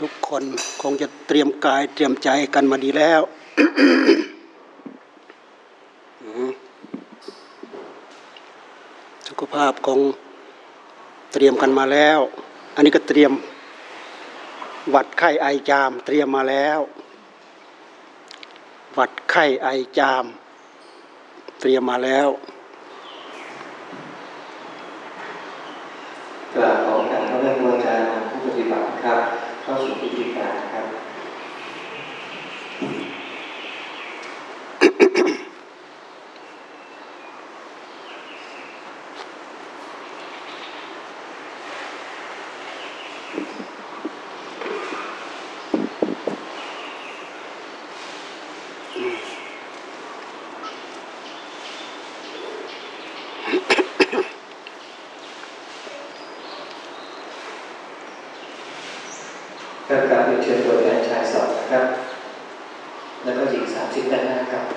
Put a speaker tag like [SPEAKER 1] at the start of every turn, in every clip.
[SPEAKER 1] ทุกคนคงจะเตรียมกายเตรียมใจกันมาดีแล้ว สุขภาพคงเตรียมกันมาแล้ว อันนี้ก็เตรียมหวัดไข้ไอจาม เตรียมมาแล้วหวัดไข้ไอจาม เตรียมมาแล้ว
[SPEAKER 2] กล่าวของการ เข้างครับ เรื่องวาจาผู้ปฏิบัติครับ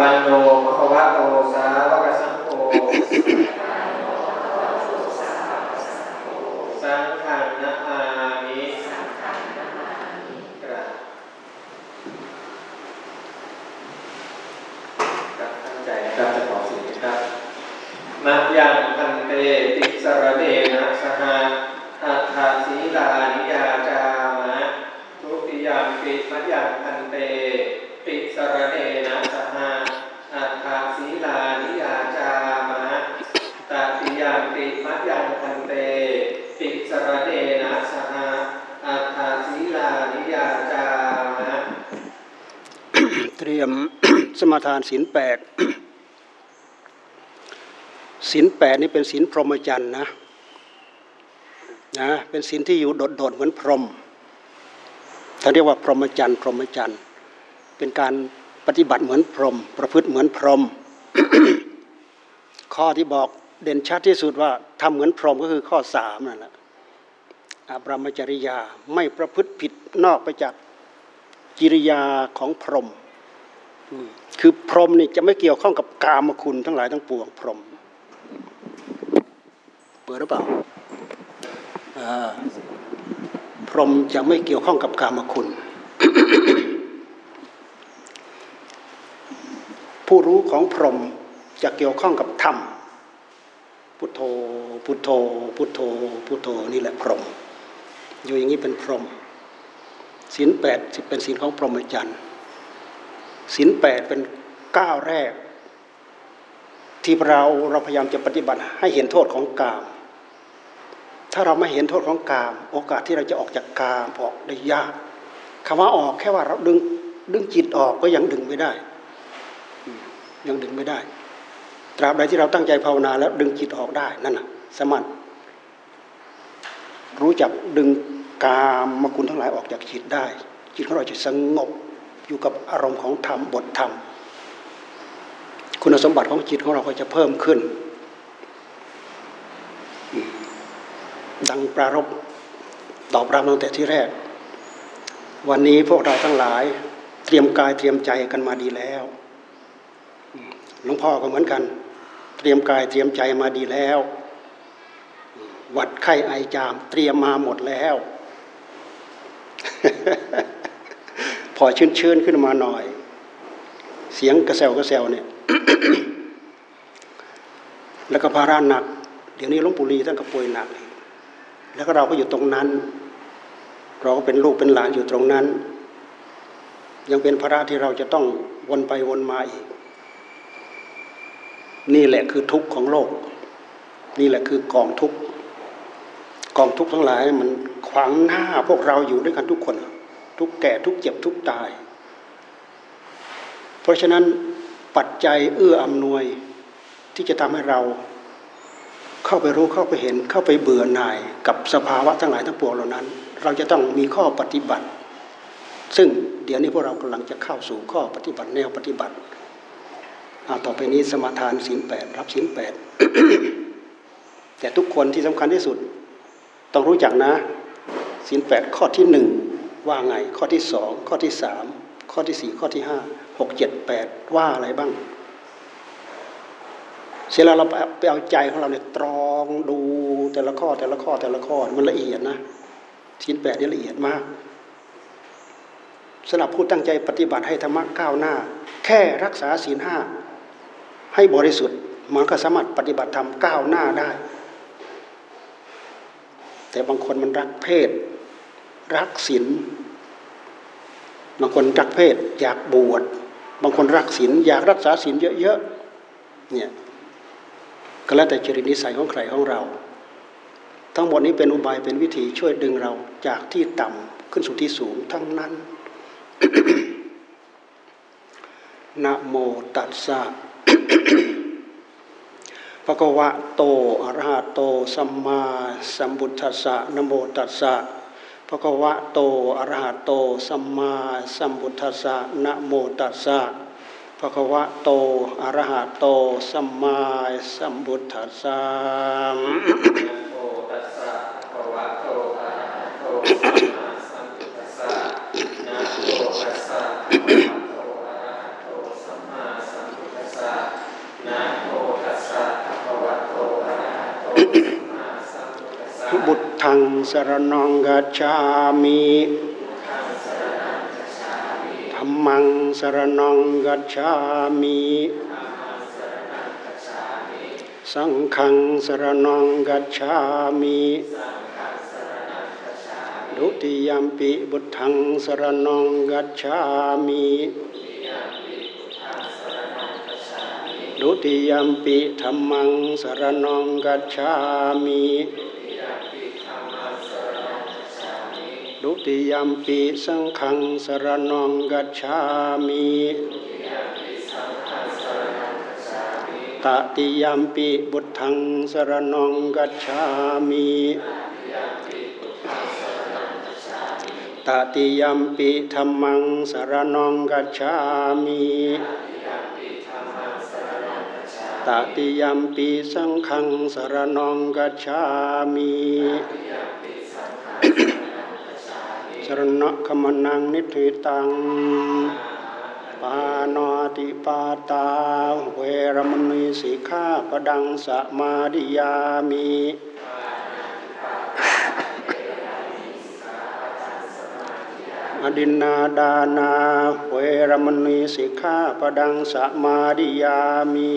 [SPEAKER 2] ปันโนมะวะโตสาวกสังโฆสังขันนะอามิกรับตั้งใจนะครับจะขอ
[SPEAKER 1] สิ่งนะครับมะ
[SPEAKER 2] ยังพันเตติสระเน
[SPEAKER 1] มาทานศีลแปดศีลแปดนี่เป็นศีลพรหมจรรย์นะนะเป็นศีลที่อยู่โดดๆเหมือนพรหมเขาเรียกว่าพรหมจรรย์พรหมจรรย์เป็นการปฏิบัติเหมือนพรหมประพฤติเหมือนพรหมข้อที่บอกเด่นชัดที่สุดว่าทำเหมือนพรหมก็คือข้อสามนั่นแหละอบรมจริยาไม่ประพฤติผิดนอกไปจากกิริยาของพรหม คือพรหมนี่จะไม่เกี่ยวข้องกับกามคุณทั้งหลายทั้งปวงพรหมเปิดหรือเปล่าพรหมจะไม่เกี่ยวข้องกับกามคุณ ผู้รู้ของพรหมจะเกี่ยวข้องกับธรรมพุทโธพุทโธพุทโธพุทโธนี่แหละพรหมอยู่อย่างนี้เป็นพรหมศีลแปดเป็นศีลของพรหมจรรย์ ศีลแปดเป็นก้าวแรก ที่เราเราพยายามจะปฏิบัติให้เห็นโทษของกาม ถ้าเราไม่เห็นโทษของกาม โอกาสที่เราจะออกจากกามออกได้ยากคำว่าออกแค่ว่าเราดึงดึงจิตออกก็ยังดึงไม่ได้ ยังดึงไม่ได้ ตราบใดที่เราตั้งใจภาวนาแล้วดึงจิตออกได้นั่นน่ะสมัติรู้จักดึงกามมคุณทั้งหลายออกจากจิตได้ จิตของเราจะสงบ อยู่กับอารมณ์ของธรรมบทธรรม คุณสมบัติของจิตของเราก็จะเพิ่มขึ้น ดังปรารบตอบรับตั้งแต่ที่แรก วันนี้พวกเราทั้งหลายเตรียมกายเตรียมใจกันมาดีแล้วหลวงพ่อก็เหมือนกัน เตรียมกายเตรียมใจมาดีแล้ววัดไข้ไอจาม เตรียมมาหมดแล้ว อชื้นชื้นขึ้นมาหน่อย เสียงกระเซวกระเซวเนี่ยแล้วก็ภาระหนัก เดี๋ยวนี้หลวงปู่ลีท่านก็ป่วยหนัก แล้วก็เราก็อยู่ตรงนั้น เราก็เป็นลูกเป็นหลานอยู่ตรงนั้น ยังเป็นภาระที่เราจะต้องวนไปวนมาอีก นี่แหละคือทุกข์ของโลก นี่แหละคือกองทุกข์ กองทุกข์ทั้งหลายมันขวางหน้าพวกเราอยู่ด้วยกันทุกคน ทุกแก่ทุกเจ็บทุกตาย เพราะฉะนั้นปัจจัยเอื้ออำนวยที่จะทำให้เราเข้าไปรู้เข้าไปเห็นเข้าไปเบื่อหน่ายกับสภาวะทั้งหลายทั้งปวงเหล่านั้น เราจะต้องมีข้อปฏิบัติ ซึ่งเดี๋ยวนี้พวกเรากำลังจะเข้าสู่ข้อปฏิบัติแนวปฏิบัติเอาต่อไปนี้สมาทานศีลแปดรับศีลแปดแต่ทุกคนที่สำคัญที่สุด ต้องรู้จักนะศีลแปดข้อที่หนึ่ง ว่าไง ข้อที่สองข้อที่สามข้อที่สี่ข้อที่ห้าหกเจ็ดแปดว่าอะไรบ้างเสร็จแล้วเราไปเอาใจของเราเนี่ยตรองดูแต่ละข้อแต่ละข้อแต่ละข้อมันละเอียดนะศีลแปดนี่ละเอียดมากสำหรับผู้ตั้งใจปฏิบัติให้ธรรมะก้าวหน้า แค่รักษาศีลห้าให้บริสุทธิ์มันก็สามารถปฏิบัติธรรมก้าวหน้าได้ แต่บางคนมันรักเพศ รักศีลบางคนรักเพศ อยากบวชบางคนรักศีลอยากรักษาศีลเยอะๆเนี่ยก็แล้วแต่จริตนิสัยของใครของเรา ทั้งหมดนี้เป็นอุบายเป็นวิธีช่วยดึงเราจากที่ต่ำขึ้นสู่ที่สูงทั้งนั้นนะโมตัสสะภะคะวะโตอะระหะโต สัมมาสัมพุทธัสสะนะโมตัสสะ ภะกวะโตอรหะโต สัมมาสัมพุทธัสสะนะโมตัสสะภะกวะโตอรหะโต สัมมาสัมพุทธัสสะบุตทัง สรนองกัจฉามิธรรมังสรนองกัจฉามิสังฆังสรนองกัจฉามิดุติยามปิบุตทังสรนองกัจฉามิดุติยามปิธรรมังสรนองกัจฉามิ ดุติยามปีสังขังสรนองกัจฉามิตติยามปีบุตทังสรนองกัจฉามิตติยามปีธรรมังสรนองกัจฉามิตติยามปีสังขังสรนองกัจฉามิ รณะขมนังนิทิตัง ปานาติปาตา เวรมณีสิกขาปดังสมาดิยามิอดินนาดานาเวรมณีสิกขาปดังสมาดิยามิ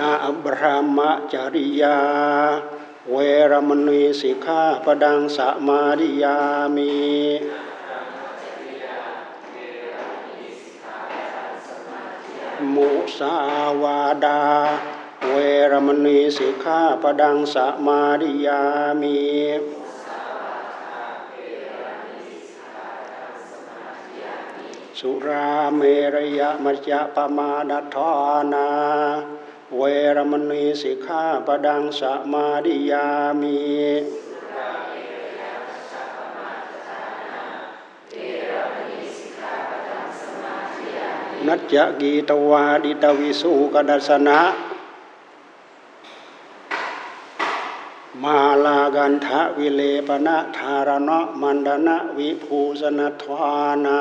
[SPEAKER 1] อาบรามะจริยา เวรมณีสิกขาปดังสมาดิยามิมุสาวาดา เวรมณีสิกขาปดังสมาดิยามิสุราเมรยมัจจปมาดทานา เวรมณีสิกขาปังสมาดิยามีนัจจกีตวาดิตวิสุกดัสนะ มาลากันทะวิเลปนะธารณะมันดนะวิภูสนทวานา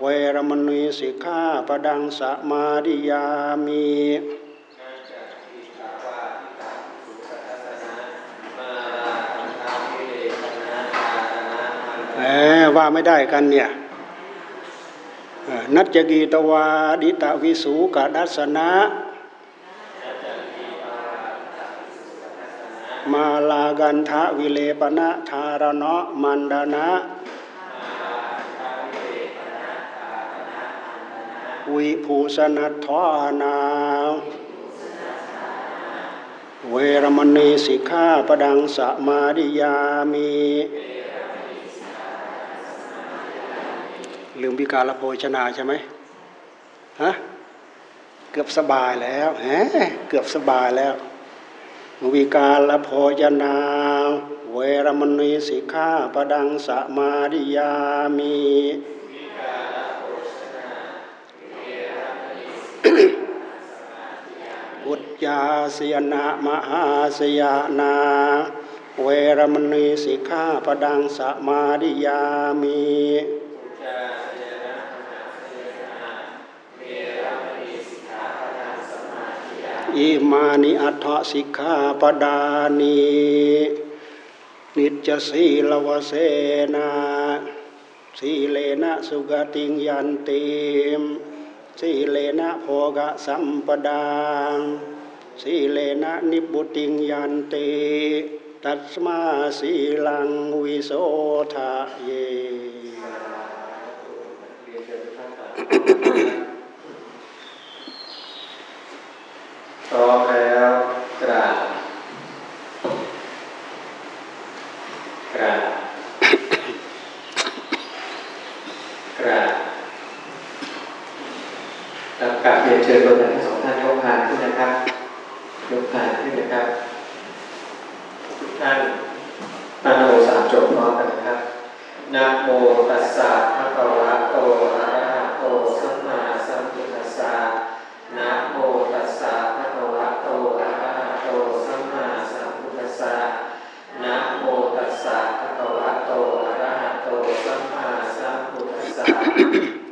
[SPEAKER 1] เวรมณีสิกขาปังสมาดิยามี ว่าไม่ได้กันเนี่ยนัจจกีตวาดิตาวิสูกดัสนะ มาลากันทะวิเลปนะธารณะมันดานะวิภูสนัทานา เวรมณีสิกขาปดังสมาดิยามี ลืมวิการละโภชนาใช่ไหมฮะเกือบสบายแล้วแฮะเกือบสบายแล้ว วิการละโภชนา เวรมณีสิกขาปดังสมาดิยามีอุจจาสยนะมหาสยนา เวรมณีสิกขาปดังสมาดิยามี อิมานิอัฏฐสิกขาปดานีนิจจสีลวเสนาสีเลนะสุกติงยันติมสีเลนะโภกสัมปดาสีเลนะนิบุติงยันติตัสมาสีลังวิโสทะเย
[SPEAKER 2] พร้อมแล้วกราบกราบกราบแล้วกาบเรียนเชิญตัวแทนทั้งสองท่านยกพานขึ้นนะครับยกพานขึ้นนะครับทุกท่านนะโมสามจบพร้อมกันนะครับนะโมตัสสะภะคะวะโตอะระหะโตสัมมาสัมพุทธัสสะนะโมตัสสะ อะระหะโตสัมมาสัมพุทธัสสะนะโมตัสสะภะคะวะโตอะระหะโตสัมมาสัมพุทธัสสะ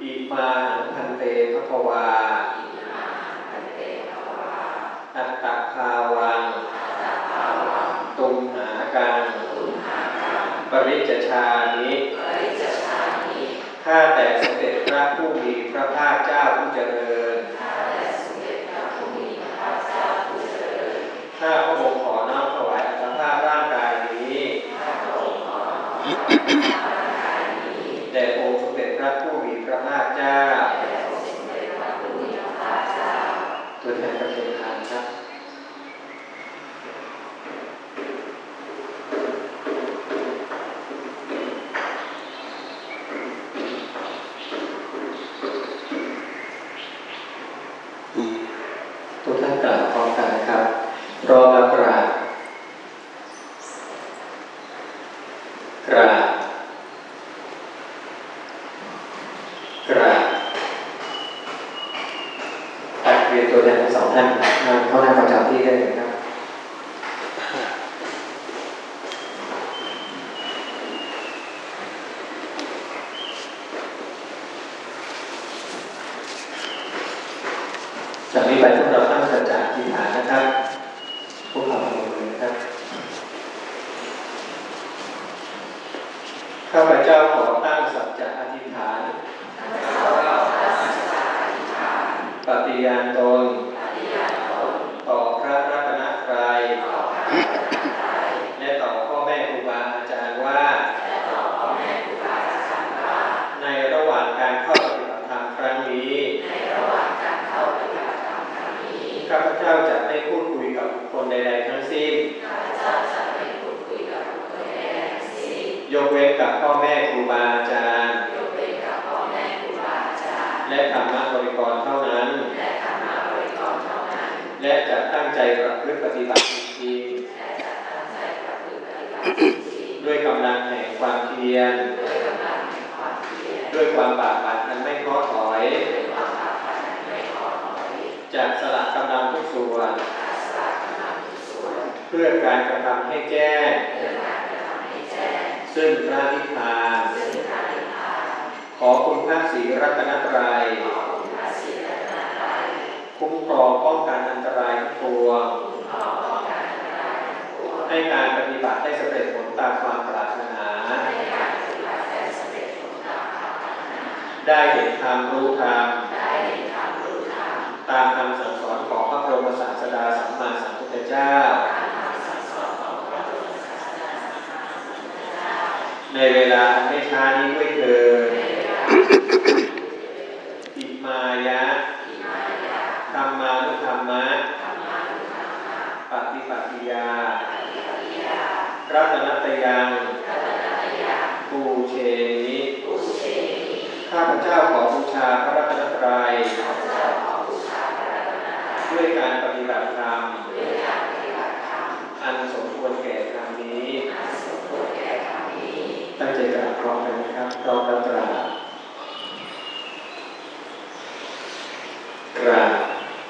[SPEAKER 2] อิมานังพันเตภะคะวาอัตตะภาวังตุมหากังปริจจชานิข้าแต่สมเด็จพระผู้มีพระภาคเจ้าผู้เจริญ ข้าพระองค์ขอน้อมถวายอัตภาพร่างกายนี้แด่องค์สมเด็จพระผู้มีพระภาคเจ้าตัวแทนประเทศไทยครับ
[SPEAKER 1] อืม
[SPEAKER 2] ทุกท่านกล่าวพร้อมกันนะครับพร้อมแล้วกราบกราบกราบตักเรียนตัวแทนทั้งสองท่านนำเข้านั่งประจำที่ได้นะยครับ จากนี้ไปพวกเราตั้งสัจจะอธิษฐานนะครับ พวกเราลงมือนะครับ ข้าพเจ้าขอตั้งสัจจะอธิษฐาน ปฏิญาณตน ต่อพระรัตนตรัย และต่อพ่อแม่ครูบาอาจารย์ว่า ในระหว่างการเข้าปฏิบัติธรรมครั้งนี้ ข้าพเจ้าจะไม่พูดคุยกับบุคคลใดๆทั้งสิ้น ยกเว้นกับพ่อแม่ครูบาอาจารย์ และธรรมะบริกรเท่านั้น และจะ ตั้งใจประพฤติปฏิบัติจริงๆด้วยกำลังแห่งความเพียร ด้วยความบากบั่นอันไม่ท้อถอย จะสละกำลังทุกส่วน เพื่อการกระทำให้ให้แจ้ง ซึ่งพระนิพพาน ขอคุณพระศรีรัตนตรัย คุ้มครองป้องกันอันตรายทุกปวง ให้การปฏิบัติได้สำเร็จผลตามความปรารถนา ได้เห็นธรรมรู้ธรรมตามคำสั่งสอนของพระบรมศาสดาสัมมาสัมพุทธเจ้า ในเวลาอันไม่ช้านี้ด้วยเถิดอิมายะธรรมานุธรรมะปฏิปัติยา รัตนัตยังปูเชนิข้าพเจ้าขอบูชาพระรัตนตรัยด้วยการ